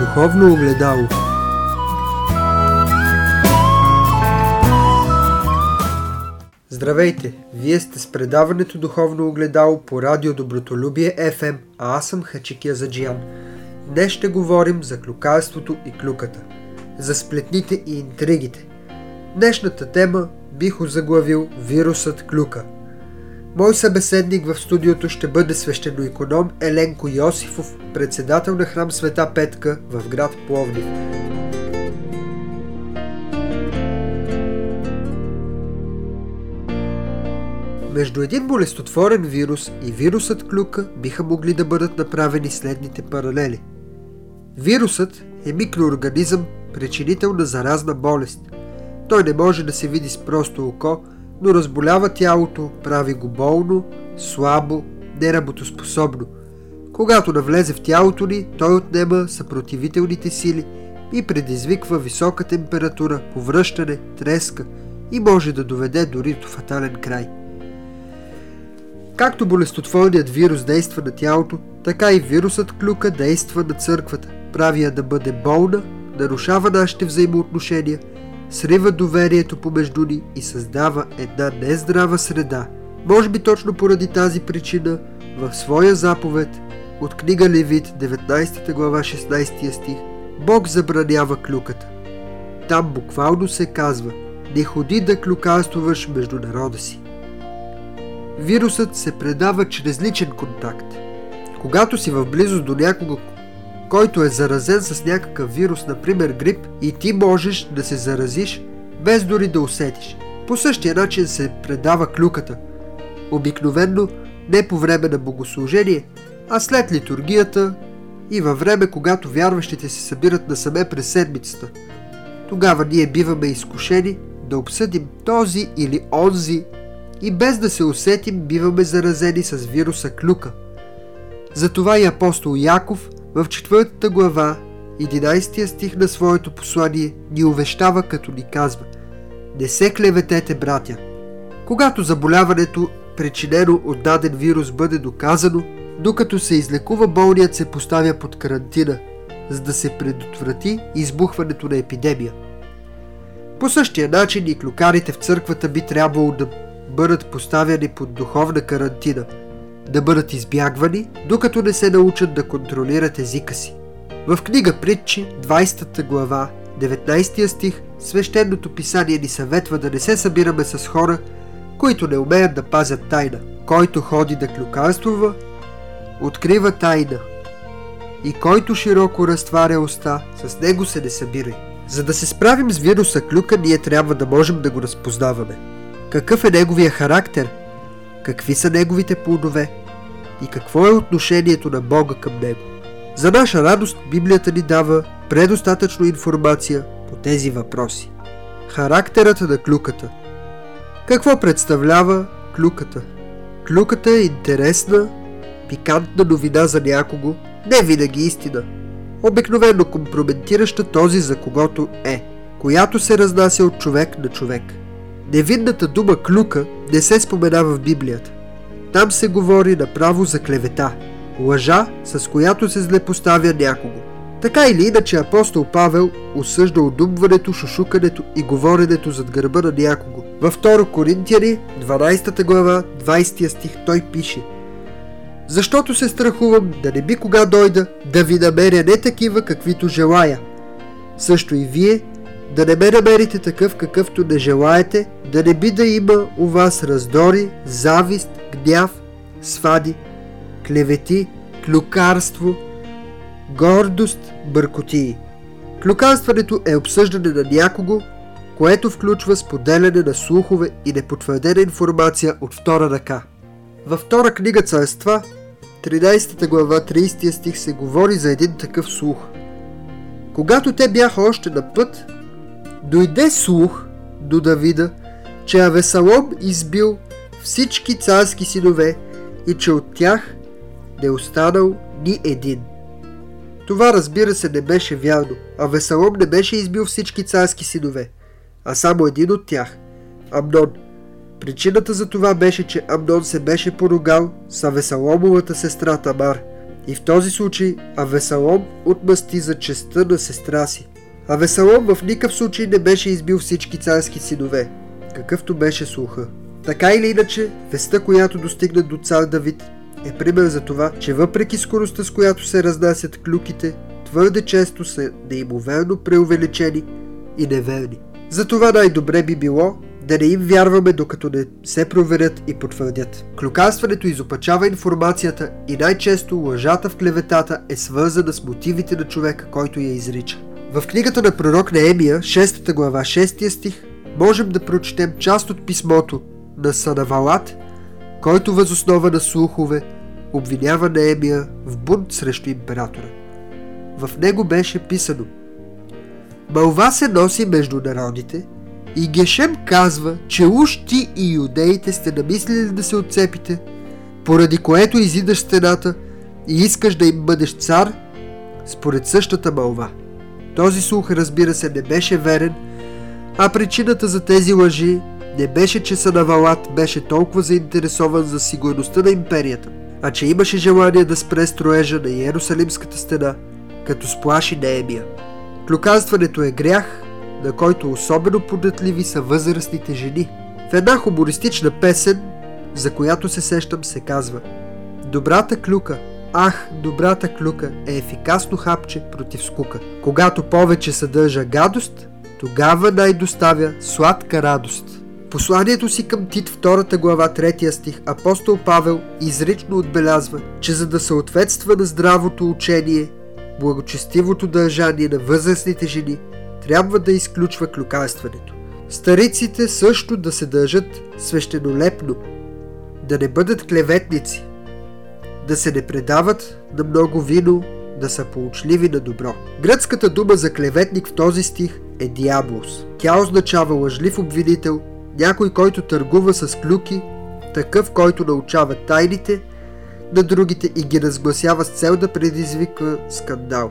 Духовно огледало Здравейте! Вие сте с предаването Духовно огледало по радио Добротолюбие FM, а аз съм Хачикия Заджиян. Днес ще говорим за клюкарството и клюката, за сплетните и интригите. Днешната тема бих озаглавил вирусът клюка – Мой събеседник в студиото ще бъде свещеноиконом Еленко Йосифов, председател на храм Света Петка в град Пловдив. Между един болестотворен вирус и вирусът клюка биха могли да бъдат направени следните паралели. Вирусът е микроорганизъм, причинител на заразна болест. Той не може да се види с просто око, но разболява тялото, прави го болно, слабо, неработоспособно. Когато навлезе в тялото ни, той отнема съпротивителните сили и предизвиква висока температура, повръщане, треска и може да доведе дори до фатален край. Както болестотворният вирус действа на тялото, така и вирусът клюка действа на църквата, прави я да бъде болна, нарушава нашите взаимоотношения – срива доверието помежду ни и създава една нездрава среда. Може би точно поради тази причина в своя заповед от книга Левит 19 глава 16 стих Бог забранява клюката. Там буквално се казва Не ходи да клюкарствуваш между народа си. Вирусът се предава чрез личен контакт. Когато си в близост до някого, който е заразен с някакъв вирус, например грип, и ти можеш да се заразиш без дори да усетиш. По същия начин се предава клюката. Обикновенно не по време на богослужение, а след литургията и във време, когато вярващите се събират насаме през седмицата. Тогава ние биваме изкушени да обсъдим този или онзи и без да се усетим биваме заразени с вируса клюка. Затова и апостол Яков – в четвъртата глава, 11 стих на своето послание ни увещава, като ни казва Не се клеветете, братя. Когато заболяването, причинено от даден вирус, бъде доказано, докато се излекува болният се поставя под карантина, за да се предотврати избухването на епидемия. По същия начин и клюкарите в църквата би трябвало да бъдат поставяни под духовна карантина – да бъдат избягвани, докато не се научат да контролират езика си. В книга Притчи, 20 глава, 19 стих, свещеното писание ни съветва да не се събираме с хора, които не умеят да пазят тайна. Който ходи да клюкарствува, открива тайна. И който широко разтваря уста, с него се не събирай. За да се справим с вируса клюка, ние трябва да можем да го разпознаваме. Какъв е неговия характер? Какви са неговите плодове? И какво е отношението на Бога към него. За наша радост Библията ни дава предостатъчно информация по тези въпроси. Характерът на клюката Какво представлява клюката? Клюката е интересна, пикантна новина за някого, не винаги истина. Обикновено компрометираща този за когото е, която се разнася от човек на човек. Невинната дума клюка не се споменава в Библията. Там се говори направо за клевета, лъжа, с която се злепоставя някого. Така или иначе апостол Павел осъжда удумването, шушукането и говоренето зад гърба на някого. Във 2 Коринтияни, 12 глава, 20 стих, той пише Защото се страхувам да не би кога дойда да ви намеря не такива, каквито желая. Също и вие да не ме намерите такъв, какъвто не желаете, да не би да има у вас раздори, завист, гняв, свади, клевети, клюкарство, гордост, бъркотии. Клюкарстването е обсъждане на някого, което включва споделяне на слухове и непотвърдена информация от втора ръка. Във втора книга Царства, 13 глава, 30 стих се говори за един такъв слух. Когато те бяха още на път, дойде слух до Давида, че Авесалом избил всички царски синове и че от тях не е останал ни един. Това разбира се не беше вярно, а Весалом не беше избил всички царски синове, а само един от тях – Амнон. Причината за това беше, че Амнон се беше поругал с Авесаломовата сестра Тамар И в този случай Авесалом отмъсти за честа на сестра си. Авесалом в никакъв случай не беше избил всички царски синове, какъвто беше слуха. Така или иначе, веста, която достигна до цар Давид, е пример за това, че въпреки скоростта, с която се разнасят клюките, твърде често са неимоверно преувеличени и неверни. Затова най-добре би било да не им вярваме докато не се проверят и потвърдят. Клюкарстването изопачава информацията и най-често лъжата в клеветата е свързана с мотивите на човека, който я изрича. В книгата на пророк Неемия, 6 глава, 6 стих, можем да прочетем част от писмото на Санавалат, който възоснова на слухове обвинява Неемия в бунт срещу императора. В него беше писано Мълва се носи между народите и Гешем казва, че уж ти и юдеите сте намислили да се отцепите, поради което изидаш стената и искаш да им бъдеш цар, според същата мълва. Този слух, разбира се, не беше верен, а причината за тези лъжи не беше, че Санавалат беше толкова заинтересован за сигурността на империята, а че имаше желание да спре строежа на Иерусалимската стена, като сплаши Неемия. Клюканстването е грях, на който особено податливи са възрастните жени. В една хумористична песен, за която се сещам, се казва Добрата клюка, ах, добрата клюка е ефикасно хапче против скука. Когато повече съдържа гадост, тогава най-доставя сладка радост. Посланието си към Тит, втората глава, третия стих, апостол Павел изрично отбелязва, че за да съответства на здравото учение, благочестивото държание на възрастните жени, трябва да изключва клюкарстването. Стариците също да се държат свещенолепно, да не бъдат клеветници, да се не предават на много вино, да са поучливи на добро. Гръцката дума за клеветник в този стих е диаблос. Тя означава лъжлив обвинител, някой, който търгува с клюки, такъв, който научава тайните на другите и ги разгласява с цел да предизвика скандал.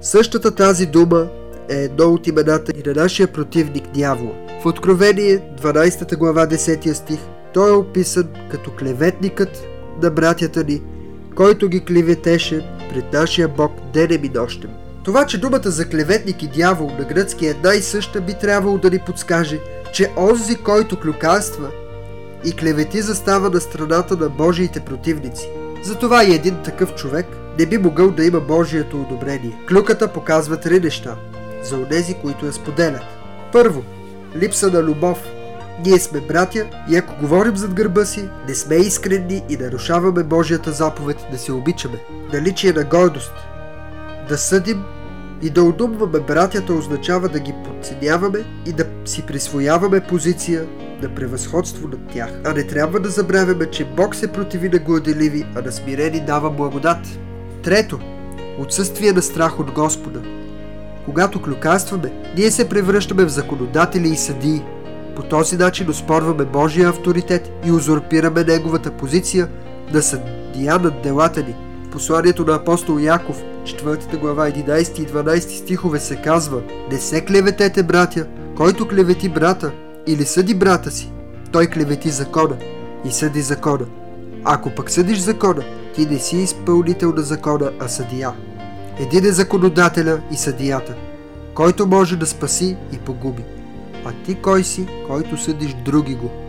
Същата тази дума е едно от имената и на нашия противник дявола. В Откровение 12 глава 10 стих той е описан като клеветникът на братята ни, който ги клеветеше пред нашия Бог денем и нощем. Това, че думата за клеветник и дявол на гръцки е една и съща, би трябвало да ни подскаже, че онзи, който клюкарства и клевети застава на страната на Божиите противници. Затова и един такъв човек не би могъл да има Божието одобрение. Клюката показва три неща за онези, които я споделят. Първо, липса на любов. Ние сме братя и ако говорим зад гърба си, не сме искрени и нарушаваме Божията заповед да се обичаме. Наличие на гордост. Да съдим и да удумваме братята означава да ги подценяваме и да си присвояваме позиция на превъзходство над тях. А не трябва да забравяме, че Бог се противи на горделиви, а на смирени дава благодат. Трето, отсъствие на страх от Господа. Когато клюкарстваме, ние се превръщаме в законодатели и съдии. По този начин оспорваме Божия авторитет и узурпираме неговата позиция на съдия над делата ни. Посланието на апостол Яков, 4 глава 11 и 12 стихове се казва Не се клеветете, братя, който клевети брата или съди брата си, той клевети закона и съди закона. Ако пък съдиш закона, ти не си изпълнител на закона, а съдия. Един е законодателя и съдията, който може да спаси и погуби. А ти кой си, който съдиш други го?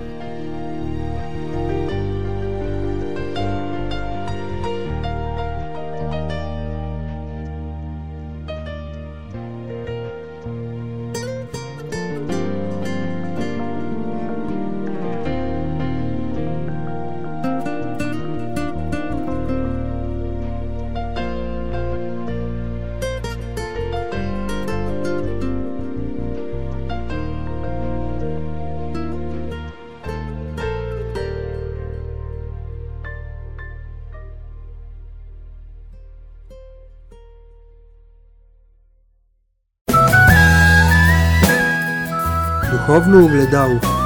Духовно огледало Душе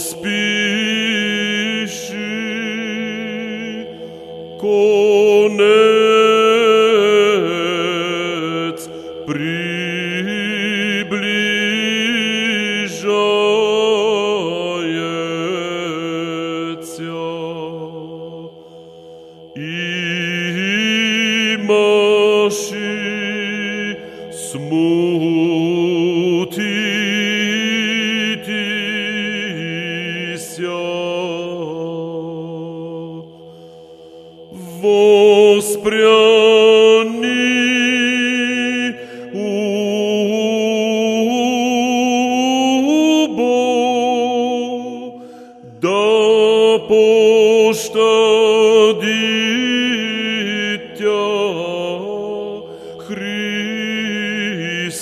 pospíši, ko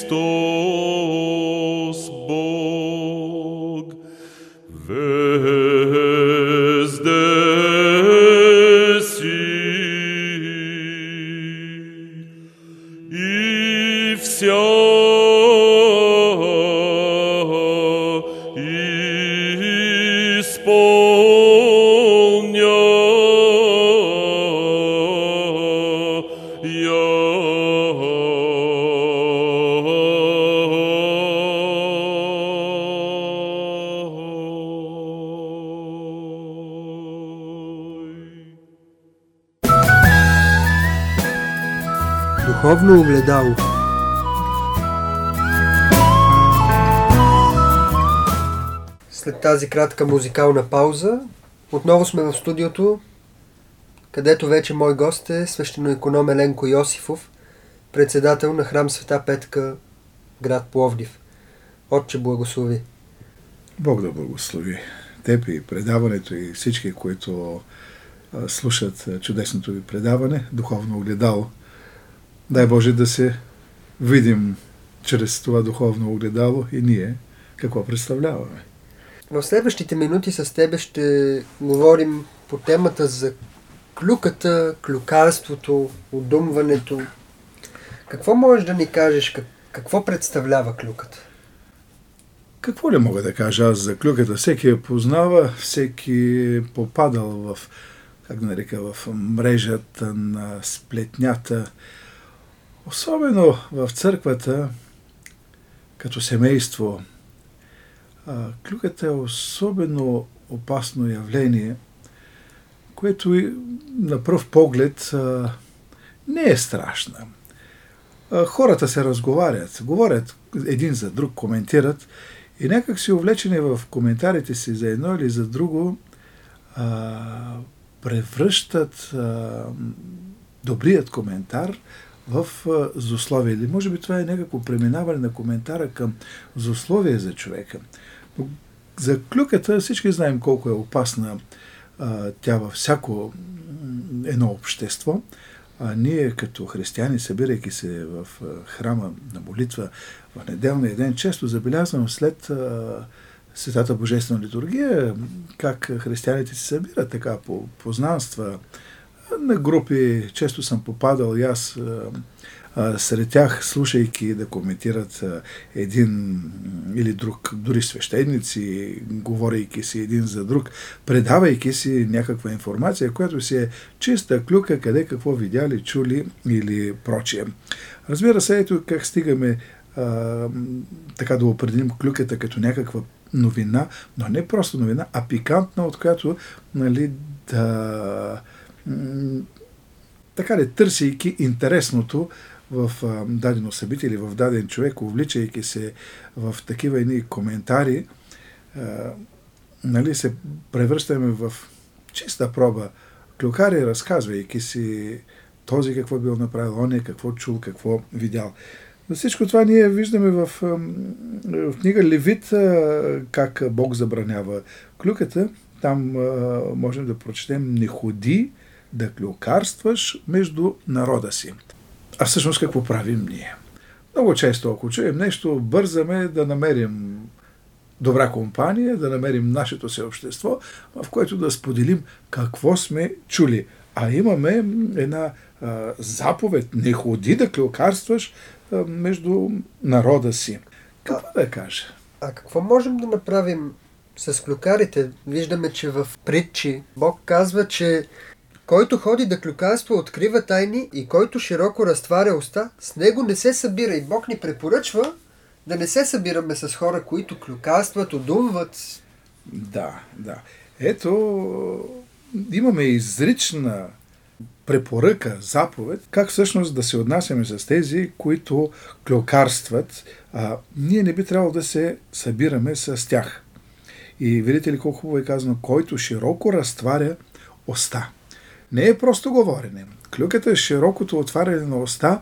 духовно тази кратка музикална пауза, отново сме в студиото, където вече мой гост е свещено економ Еленко Йосифов, председател на храм Света Петка, град Пловдив. Отче благослови. Бог да благослови теб и предаването и всички, които слушат чудесното ви предаване, духовно огледало. Дай Боже да се видим чрез това духовно огледало и ние какво представляваме. В следващите минути с тебе ще говорим по темата за клюката, клюкарството, удумването. Какво можеш да ни кажеш? Какво представлява клюката? Какво ли мога да кажа аз за клюката? Всеки я познава, всеки е попадал в, как нарека, в мрежата на сплетнята, Особено в църквата, като семейство, клюката е особено опасно явление, което на пръв поглед не е страшна. Хората се разговарят, говорят един за друг, коментират и някак си увлечени в коментарите си за едно или за друго, превръщат добрият коментар в злословие. Или може би това е някакво преминаване на коментара към злословие за човека. За клюката всички знаем колко е опасна а, тя във всяко едно общество. А ние като християни, събирайки се в храма на молитва в неделния ден, често забелязвам след а, Светата Божествена литургия, как християните се събират така по познанства, на групи често съм попадал и аз сред тях, слушайки да коментират един или друг, дори свещеници, говорейки си един за друг, предавайки си някаква информация, която си е чиста клюка, къде какво видяли, чули или прочие. Разбира се, ето как стигаме а, така да определим клюката като някаква новина, но не просто новина, а пикантна, от която нали, да така ли, търсейки интересното в а, дадено събитие или в даден човек, увличайки се в такива едни коментари, а, нали, се превръщаме в чиста проба клюкари, разказвайки си този какво бил направил, он е какво чул, какво видял. Но всичко това ние виждаме в, в книга Левит как Бог забранява клюката. Там можем да прочетем не ходи да клюкарстваш между народа си. А всъщност какво правим ние? Много често, ако чуем нещо, бързаме да намерим добра компания, да намерим нашето си общество, в което да споделим какво сме чули. А имаме една а, заповед, не ходи да клюкарстваш а, между народа си. Какво да кажа? А какво можем да направим с клюкарите? Виждаме, че в притчи Бог казва, че който ходи да клюкарства, открива тайни и който широко разтваря уста, с него не се събира. И Бог ни препоръчва да не се събираме с хора, които клюкарстват, удумват. Да, да. Ето, имаме изрична препоръка, заповед, как всъщност да се отнасяме с тези, които клюкарстват. А, ние не би трябвало да се събираме с тях. И видите ли колко хубаво е казано, който широко разтваря уста. Не е просто говорене. Клюката е широкото отваряне на уста.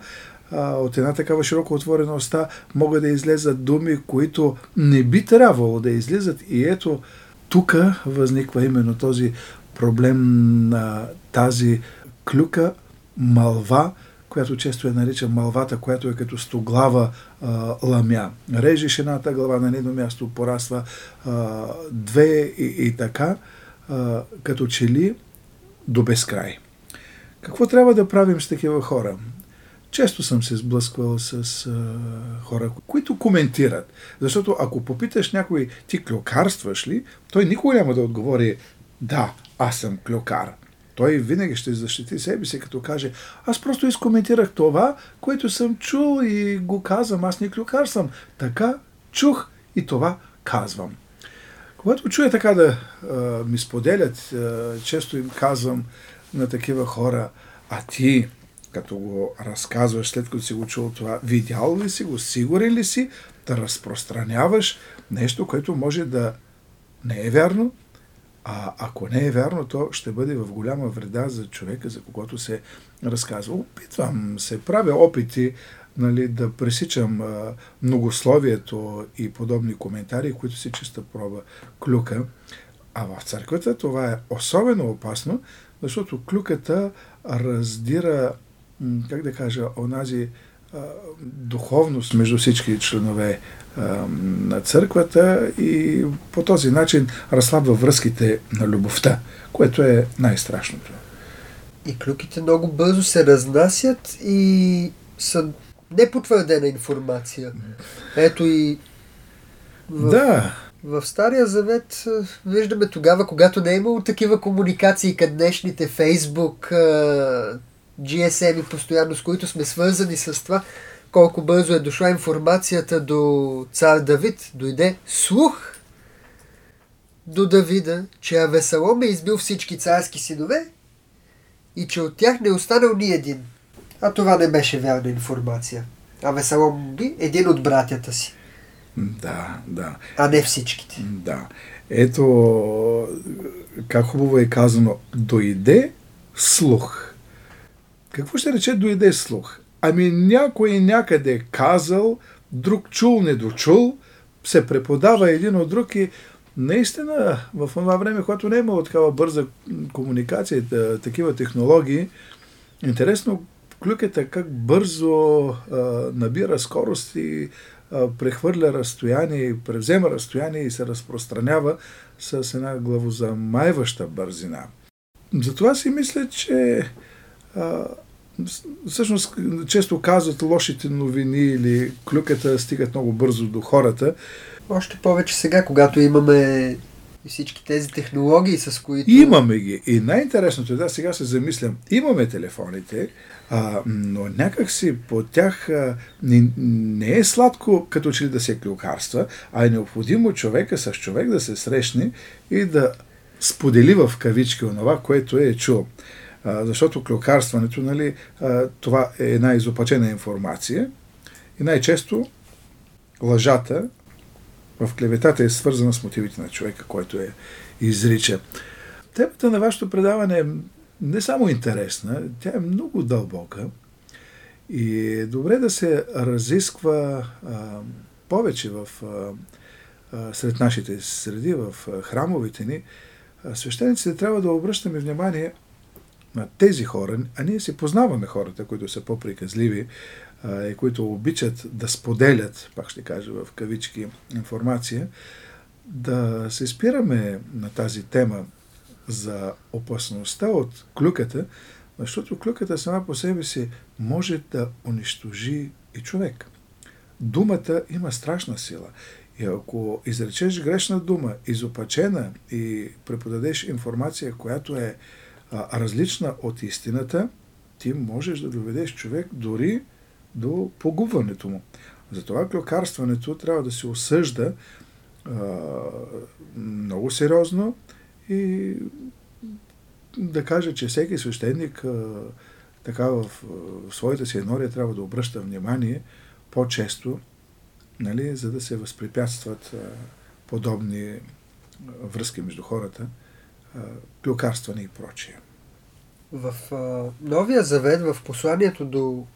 От една такава широко отворена уста могат да излезат думи, които не би трябвало да излизат. И ето, тук възниква именно този проблем на тази клюка, малва, която често е нарича малвата, която е като стоглава а, ламя. Режеш едната глава на едно място, пораства а, две и, и така, а, като че ли до безкрай. Какво трябва да правим с такива хора? Често съм се сблъсквал с а, хора, които коментират. Защото ако попиташ някой, ти клюкарстваш ли, той никога няма да отговори да, аз съм клюкар. Той винаги ще защити себе си, като каже, аз просто изкоментирах това, което съм чул и го казвам, аз не клюкар съм. Така чух и това казвам. Когато чуя така да а, ми споделят, а, често им казвам на такива хора, а ти, като го разказваш, след като си го чул това, видял ли си го, сигурен ли си да разпространяваш нещо, което може да не е вярно, а ако не е вярно, то ще бъде в голяма вреда за човека, за когото се разказва. Опитвам се, правя опити нали, да пресичам а, многословието и подобни коментари, които си чиста проба клюка. А в църквата това е особено опасно, защото клюката раздира, как да кажа, онази а, духовност между всички членове а, на църквата и по този начин разслабва връзките на любовта, което е най-страшното. И клюките много бързо се разнасят и са непотвърдена информация. Ето и в, да. в Стария Завет виждаме тогава, когато не е имало такива комуникации към днешните Фейсбук, GSM и постоянно, с които сме свързани с това, колко бързо е дошла информацията до цар Давид. Дойде слух до Давида, че Авесалом е избил всички царски синове и че от тях не е останал ни един. А това не беше вярна информация. А Весалом би един от братята си. Да, да. А не всичките. Да. Ето, как хубаво е казано, дойде слух. Какво ще рече дойде слух? Ами някой някъде казал, друг чул, не дочул, се преподава един от друг и наистина в това време, когато не е имало такава бърза комуникация, такива технологии, интересно клюката как бързо а, набира скорост и а, прехвърля разстояние, превзема разстояние и се разпространява с една главозамайваща бързина. Затова си мисля, че а, всъщност често казват лошите новини или клюката стигат много бързо до хората. Още повече сега, когато имаме и всички тези технологии, с които... Имаме ги. И най-интересното е, да, сега се замислям, имаме телефоните, а, но някак си по тях а, не, не е сладко като че ли да се клюкарства, а е необходимо човека с човек да се срещне и да сподели в кавички онова, което е чул. А, защото клюкарстването, нали, а, това е една изопачена информация и най-често лъжата в клеветата е свързана с мотивите на човека, който е изрича. Темата на вашето предаване е не само интересна, тя е много дълбока и е добре да се разисква а, повече в, а, а, сред нашите среди, в храмовите ни. Свещениците трябва да обръщаме внимание на тези хора, а ние си познаваме хората, които са по-приказливи и които обичат да споделят, пак ще кажа в кавички, информация, да се спираме на тази тема за опасността от клюката, Защото клюката сама по себе си може да унищожи и човек. Думата има страшна сила. И ако изречеш грешна дума, изопачена и преподадеш информация, която е а, различна от истината, ти можеш да доведеш човек дори до погубването му. Затова клюкарстването трябва да се осъжда а, много сериозно и да кажа, че всеки свещеник а, така в, в своята си енория трябва да обръща внимание по-често, нали, за да се възпрепятстват а, подобни връзки между хората, а, клюкарстване и прочие. В а, Новия завет, в посланието до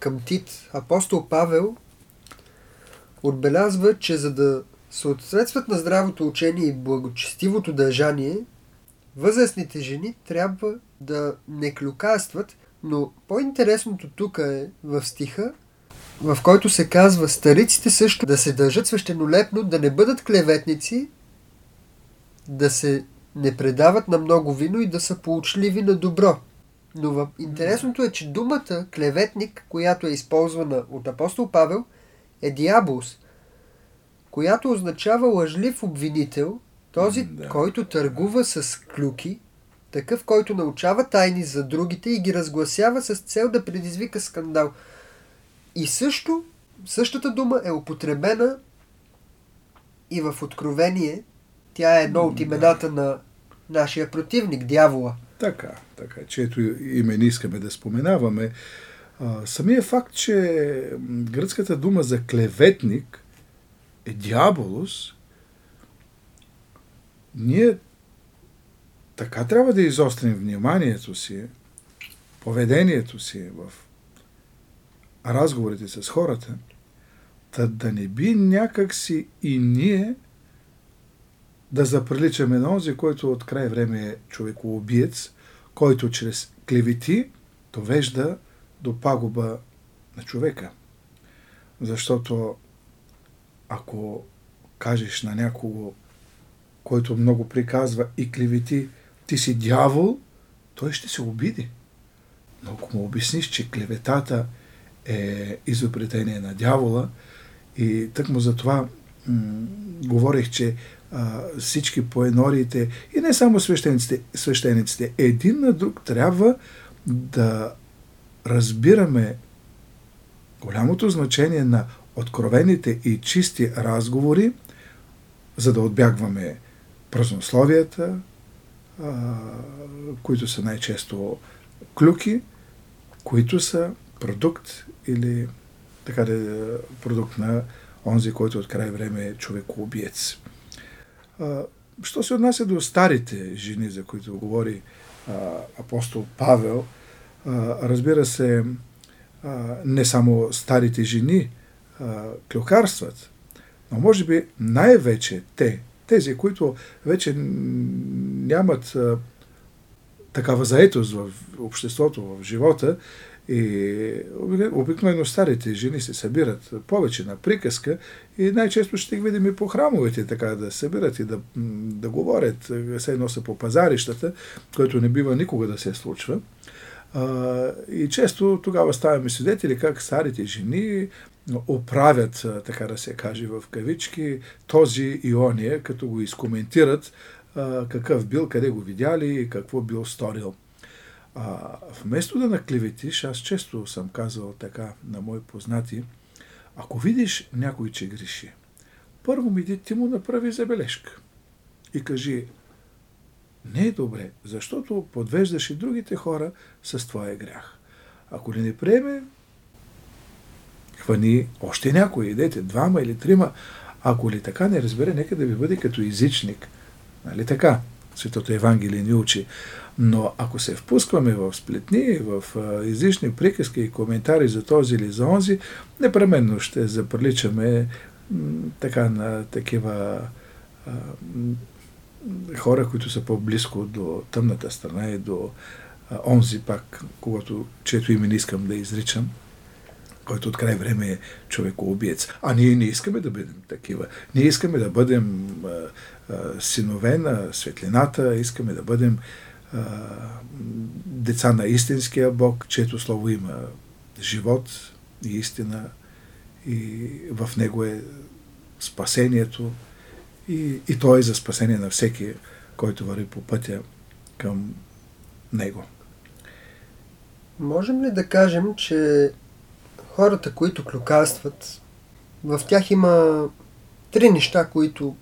към Тит, апостол Павел отбелязва, че за да съответстват на здравото учение и благочестивото държание, възрастните жени трябва да не клюкарстват, но по-интересното тук е в стиха, в който се казва стариците също да се държат свещенолепно, да не бъдат клеветници, да се не предават на много вино и да са поучливи на добро. Но в... интересното е, че думата клеветник, която е използвана от апостол Павел, е диаболс, която означава лъжлив обвинител, този, да. който търгува с клюки, такъв, който научава тайни за другите и ги разгласява с цел да предизвика скандал. И също, същата дума е употребена и в Откровение. Тя е едно от имената на нашия противник, дявола. Така, така, чието име не искаме да споменаваме. Самия факт, че гръцката дума за клеветник е дяволос, ние така трябва да изострим вниманието си, поведението си в разговорите с хората, да не би някакси и ние да заприличаме на онзи, който от край време е човекоубиец, който чрез клевети довежда до пагуба на човека. Защото ако кажеш на някого, който много приказва и клевети, ти си дявол, той ще се обиди. Но ако му обясниш, че клеветата е изобретение на дявола и тъкмо за това м- говорих, че а, всички поенориите и не само свещениците, свещениците, един на друг трябва да разбираме голямото значение на откровените и чисти разговори, за да отбягваме празнословията, а, които са най-често клюки, които са продукт или така да продукт на онзи, който от край време е човекоубиец. Що се отнася до старите жени, за които говори а, апостол Павел, а, разбира се, а, не само старите жени а, клюкарстват, но може би най-вече те, тези, които вече нямат а, такава заетост в обществото, в живота и обикновено старите жени се събират повече на приказка и най-често ще ги видим и по храмовете така да събират и да, да говорят, се носа по пазарищата, което не бива никога да се случва. и често тогава ставаме свидетели как старите жени оправят, така да се каже в кавички, този и ония, като го изкоментират какъв бил, къде го видяли и какво бил сторил. А, вместо да наклеветиш, аз често съм казал така на мои познати, ако видиш някой, че греши, първо ми ти му направи забележка и кажи, не е добре, защото подвеждаш и другите хора с твоя грях. Ако не приеме, хвани още някой, идете, двама или трима. Ако ли така не разбере, нека да ви бъде като езичник. Нали така? Светото Евангелие ни учи. Но ако се впускваме в сплетни, в излишни приказки и коментари за този или за онзи, непременно ще заприличаме така на такива хора, които са по-близко до тъмната страна и до онзи пак, когато, чието име не искам да изричам, който от край време е човекоубиец. А ние не искаме да бъдем такива. Ние искаме да бъдем а, синове на светлината, искаме да бъдем деца на истинския Бог, чието слово има живот и истина и в него е спасението и, и то е за спасение на всеки, който върви по пътя към него. Можем ли да кажем, че хората, които клюкарстват, в тях има три неща, които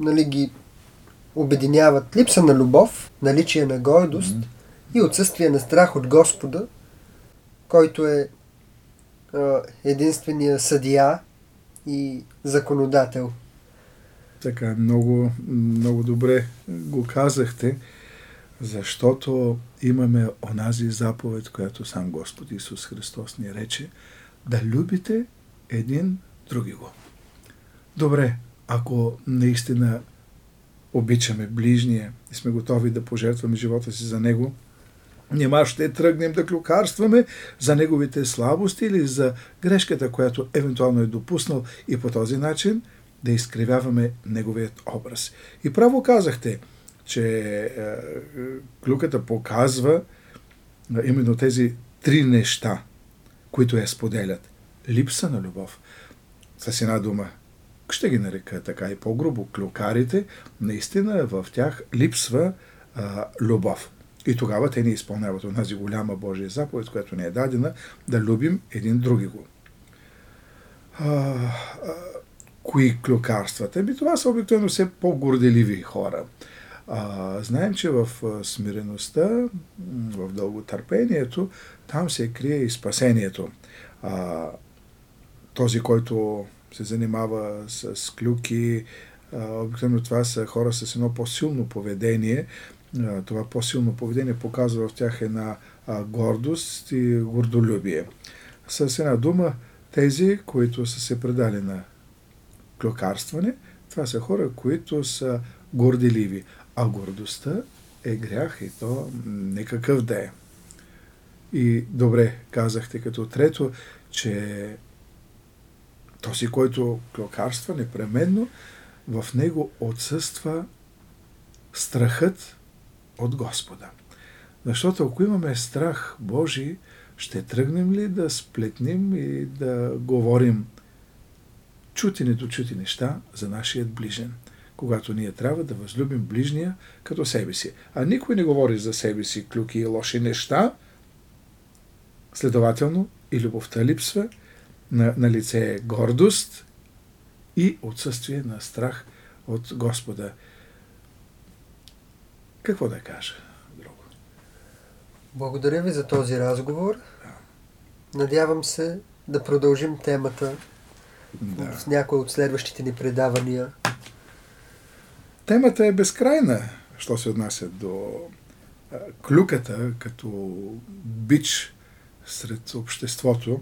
нали, ги обединяват. Липса на любов, наличие на гордост mm-hmm. и отсъствие на страх от Господа, който е а, единствения съдия и законодател. Така, много, много добре го казахте, защото имаме онази заповед, която сам Господ Исус Христос ни рече, да любите един други го. Добре, ако наистина обичаме ближния и сме готови да пожертваме живота си за него, Нима ще тръгнем да клюкарстваме за неговите слабости или за грешката, която евентуално е допуснал и по този начин да изкривяваме неговият образ. И право казахте, че е, клюката показва е, именно тези три неща, които я споделят. Липса на любов. С една дума, ще ги нарека така и по-грубо, клюкарите, наистина в тях липсва а, любов. И тогава те ни изпълняват от тази голяма Божия заповед, която ни е дадена, да любим един други го. А, а, кои клюкарствата? Еми, това са обикновено все по-горделиви хора. А, знаем, че в смиреността, в дълготърпението, там се крие и спасението. А, този, който се занимава с клюки, обикновено това са хора с едно по-силно поведение, това по-силно поведение показва в тях една гордост и гордолюбие. С една дума, тези, които са се предали на клюкарстване, това са хора, които са горделиви. А гордостта е грях и то никакъв да е. И добре казахте като трето, че този, който клюкарства непременно, в него отсъства страхът от Господа. Защото ако имаме страх Божий, ще тръгнем ли да сплетнем и да говорим чути недочути неща за нашият ближен, когато ние трябва да възлюбим ближния като себе си. А никой не говори за себе си клюки и лоши неща, следователно и любовта липсва, на, на лице е гордост и отсъствие на страх от Господа. Какво да кажа друго? Благодаря ви за този разговор. Надявам се да продължим темата да. в някои от следващите ни предавания. Темата е безкрайна, що се отнася до клюката като бич сред обществото.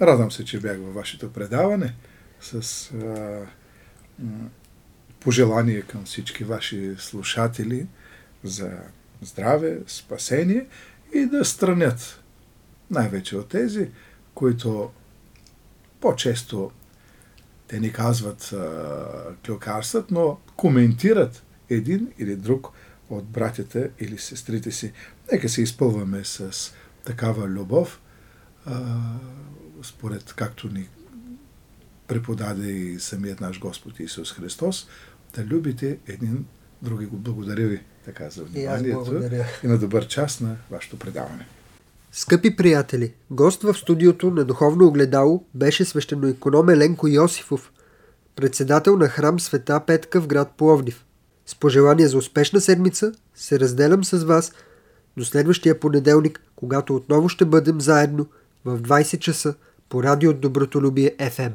Радвам се, че бях във вашето предаване с пожелание към всички ваши слушатели за здраве, спасение и да странят най-вече от тези, които по-често те ни казват клюкарстват, но коментират един или друг от братята или сестрите си. Нека се изпълваме с такава любов, а, според както ни преподаде и самият наш Господ Исус Христос, да любите един други го. Благодаря ви така за вниманието и, и на добър час на вашето предаване. Скъпи приятели, гост в студиото на Духовно огледало беше свещено-економ Еленко Йосифов, председател на храм Света Петка в град Пловдив. С пожелание за успешна седмица се разделям с вас до следващия понеделник, когато отново ще бъдем заедно в 20 часа по радио Доброто любие FM.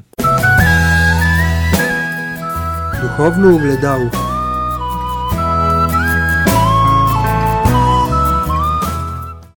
Духовно огледало